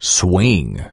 swing.